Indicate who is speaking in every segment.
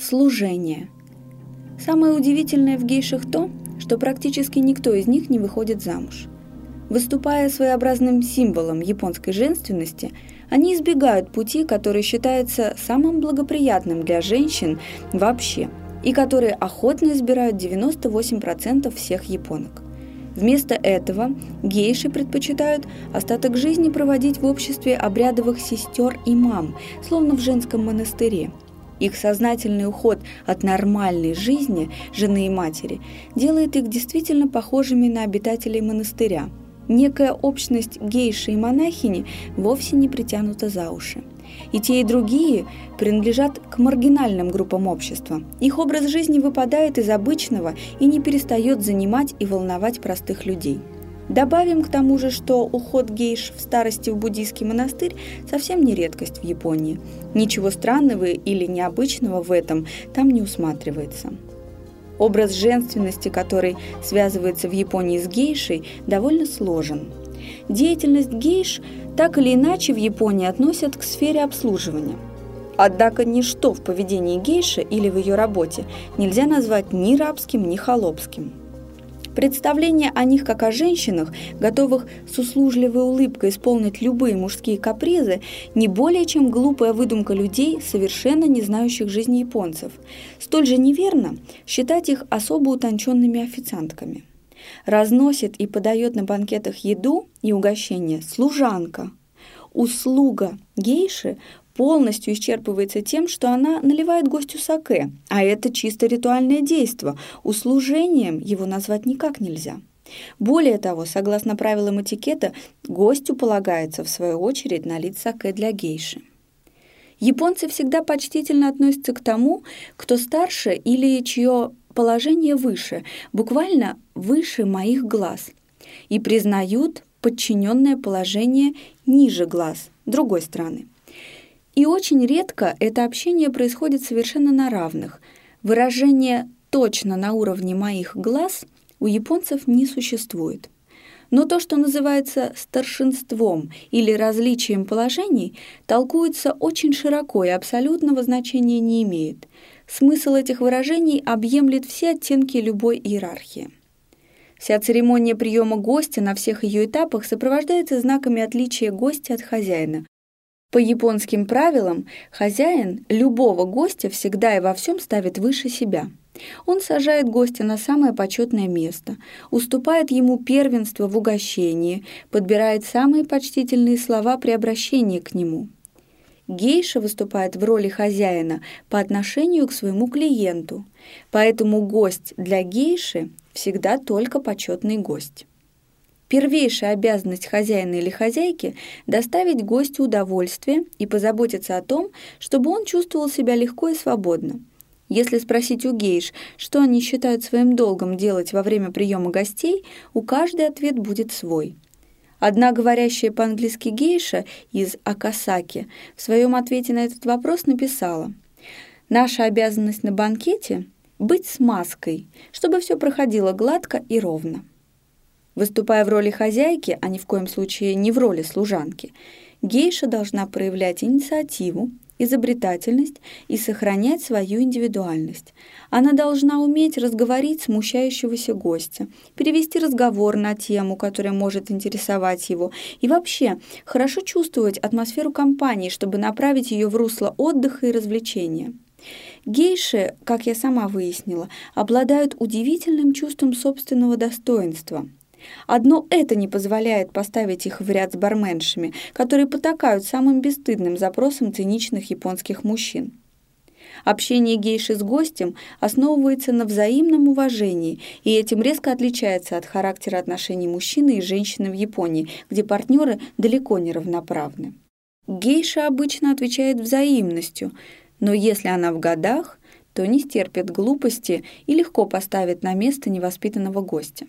Speaker 1: Служение. Самое удивительное в гейшах то, что практически никто из них не выходит замуж. Выступая своеобразным символом японской женственности, они избегают пути, который считается самым благоприятным для женщин вообще, и которые охотно избирают 98% всех японок. Вместо этого гейши предпочитают остаток жизни проводить в обществе обрядовых сестер и мам, словно в женском монастыре. Их сознательный уход от нормальной жизни жены и матери делает их действительно похожими на обитателей монастыря. Некая общность гейши и монахини вовсе не притянута за уши. И те, и другие принадлежат к маргинальным группам общества. Их образ жизни выпадает из обычного и не перестает занимать и волновать простых людей. Добавим к тому же, что уход гейш в старости в буддийский монастырь совсем не редкость в Японии. Ничего странного или необычного в этом там не усматривается. Образ женственности, который связывается в Японии с гейшей, довольно сложен. Деятельность гейш так или иначе в Японии относят к сфере обслуживания. Однако ничто в поведении гейши или в ее работе нельзя назвать ни рабским, ни холопским. Представление о них как о женщинах, готовых с услужливой улыбкой исполнить любые мужские капризы, не более чем глупая выдумка людей, совершенно не знающих жизни японцев. Столь же неверно считать их особо утонченными официантками разносит и подает на банкетах еду и угощение служанка. Услуга гейши полностью исчерпывается тем, что она наливает гостю саке, а это чисто ритуальное действо. Услужением его назвать никак нельзя. Более того, согласно правилам этикета, гостю полагается, в свою очередь, налить саке для гейши. Японцы всегда почтительно относятся к тому, кто старше или чье положение выше, буквально выше моих глаз, и признают подчиненное положение ниже глаз другой страны. И очень редко это общение происходит совершенно на равных. Выражение «точно на уровне моих глаз» у японцев не существует. Но то, что называется старшинством или различием положений, толкуется очень широко и абсолютного значения не имеет. Смысл этих выражений объемлет все оттенки любой иерархии. Вся церемония приема гостя на всех ее этапах сопровождается знаками отличия гостя от хозяина. По японским правилам, хозяин любого гостя всегда и во всем ставит выше себя. Он сажает гостя на самое почетное место, уступает ему первенство в угощении, подбирает самые почтительные слова при обращении к нему – Гейша выступает в роли хозяина по отношению к своему клиенту, поэтому гость для гейши всегда только почетный гость. Первейшая обязанность хозяина или хозяйки – доставить гостю удовольствие и позаботиться о том, чтобы он чувствовал себя легко и свободно. Если спросить у гейш, что они считают своим долгом делать во время приема гостей, у каждой ответ будет свой – Одна говорящая по-английски гейша из Акасаки в своем ответе на этот вопрос написала «Наша обязанность на банкете – быть с маской, чтобы все проходило гладко и ровно». Выступая в роли хозяйки, а ни в коем случае не в роли служанки, гейша должна проявлять инициативу, изобретательность и сохранять свою индивидуальность. Она должна уметь разговорить смущающегося гостя, перевести разговор на тему, которая может интересовать его, и вообще хорошо чувствовать атмосферу компании, чтобы направить ее в русло отдыха и развлечения. Гейши, как я сама выяснила, обладают удивительным чувством собственного достоинства – Одно это не позволяет поставить их в ряд с барменшами, которые потакают самым бесстыдным запросам циничных японских мужчин. Общение гейши с гостем основывается на взаимном уважении, и этим резко отличается от характера отношений мужчины и женщины в Японии, где партнеры далеко не равноправны. Гейша обычно отвечает взаимностью, но если она в годах, то не стерпит глупости и легко поставит на место невоспитанного гостя.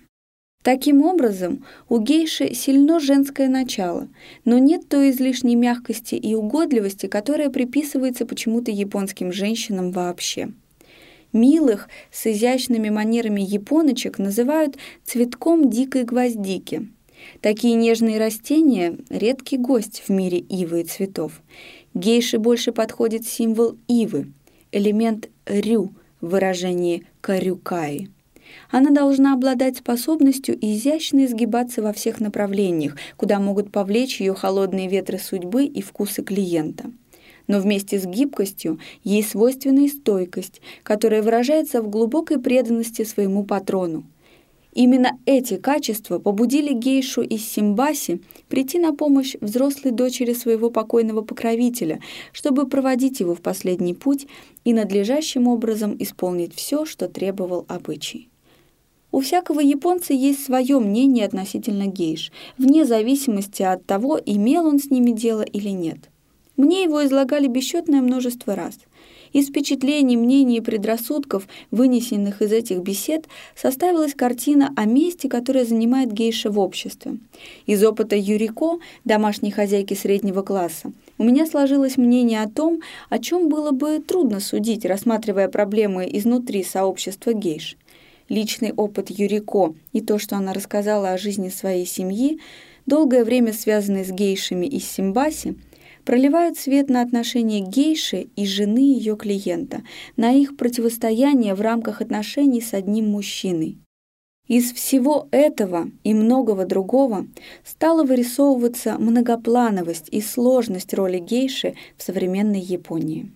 Speaker 1: Таким образом, у гейши сильно женское начало, но нет той излишней мягкости и угодливости, которая приписывается почему-то японским женщинам вообще. Милых с изящными манерами японочек называют цветком дикой гвоздики. Такие нежные растения – редкий гость в мире ивы и цветов. Гейше больше подходит символ ивы – элемент «рю» в выражении «карюкаи». Она должна обладать способностью изящно изгибаться во всех направлениях, куда могут повлечь ее холодные ветры судьбы и вкусы клиента. Но вместе с гибкостью ей свойственна и стойкость, которая выражается в глубокой преданности своему патрону. Именно эти качества побудили гейшу из Симбаси прийти на помощь взрослой дочери своего покойного покровителя, чтобы проводить его в последний путь и надлежащим образом исполнить все, что требовал обычай. У всякого японца есть свое мнение относительно гейш, вне зависимости от того, имел он с ними дело или нет. Мне его излагали бесчетное множество раз. Из впечатлений, мнений и предрассудков, вынесенных из этих бесед, составилась картина о месте, которое занимает гейша в обществе. Из опыта Юрико, домашней хозяйки среднего класса, у меня сложилось мнение о том, о чем было бы трудно судить, рассматривая проблемы изнутри сообщества гейш – личный опыт Юрико и то, что она рассказала о жизни своей семьи, долгое время связанной с гейшами из Симбаси, проливают свет на отношения гейши и жены ее клиента, на их противостояние в рамках отношений с одним мужчиной. Из всего этого и многого другого стала вырисовываться многоплановость и сложность роли гейши в современной Японии.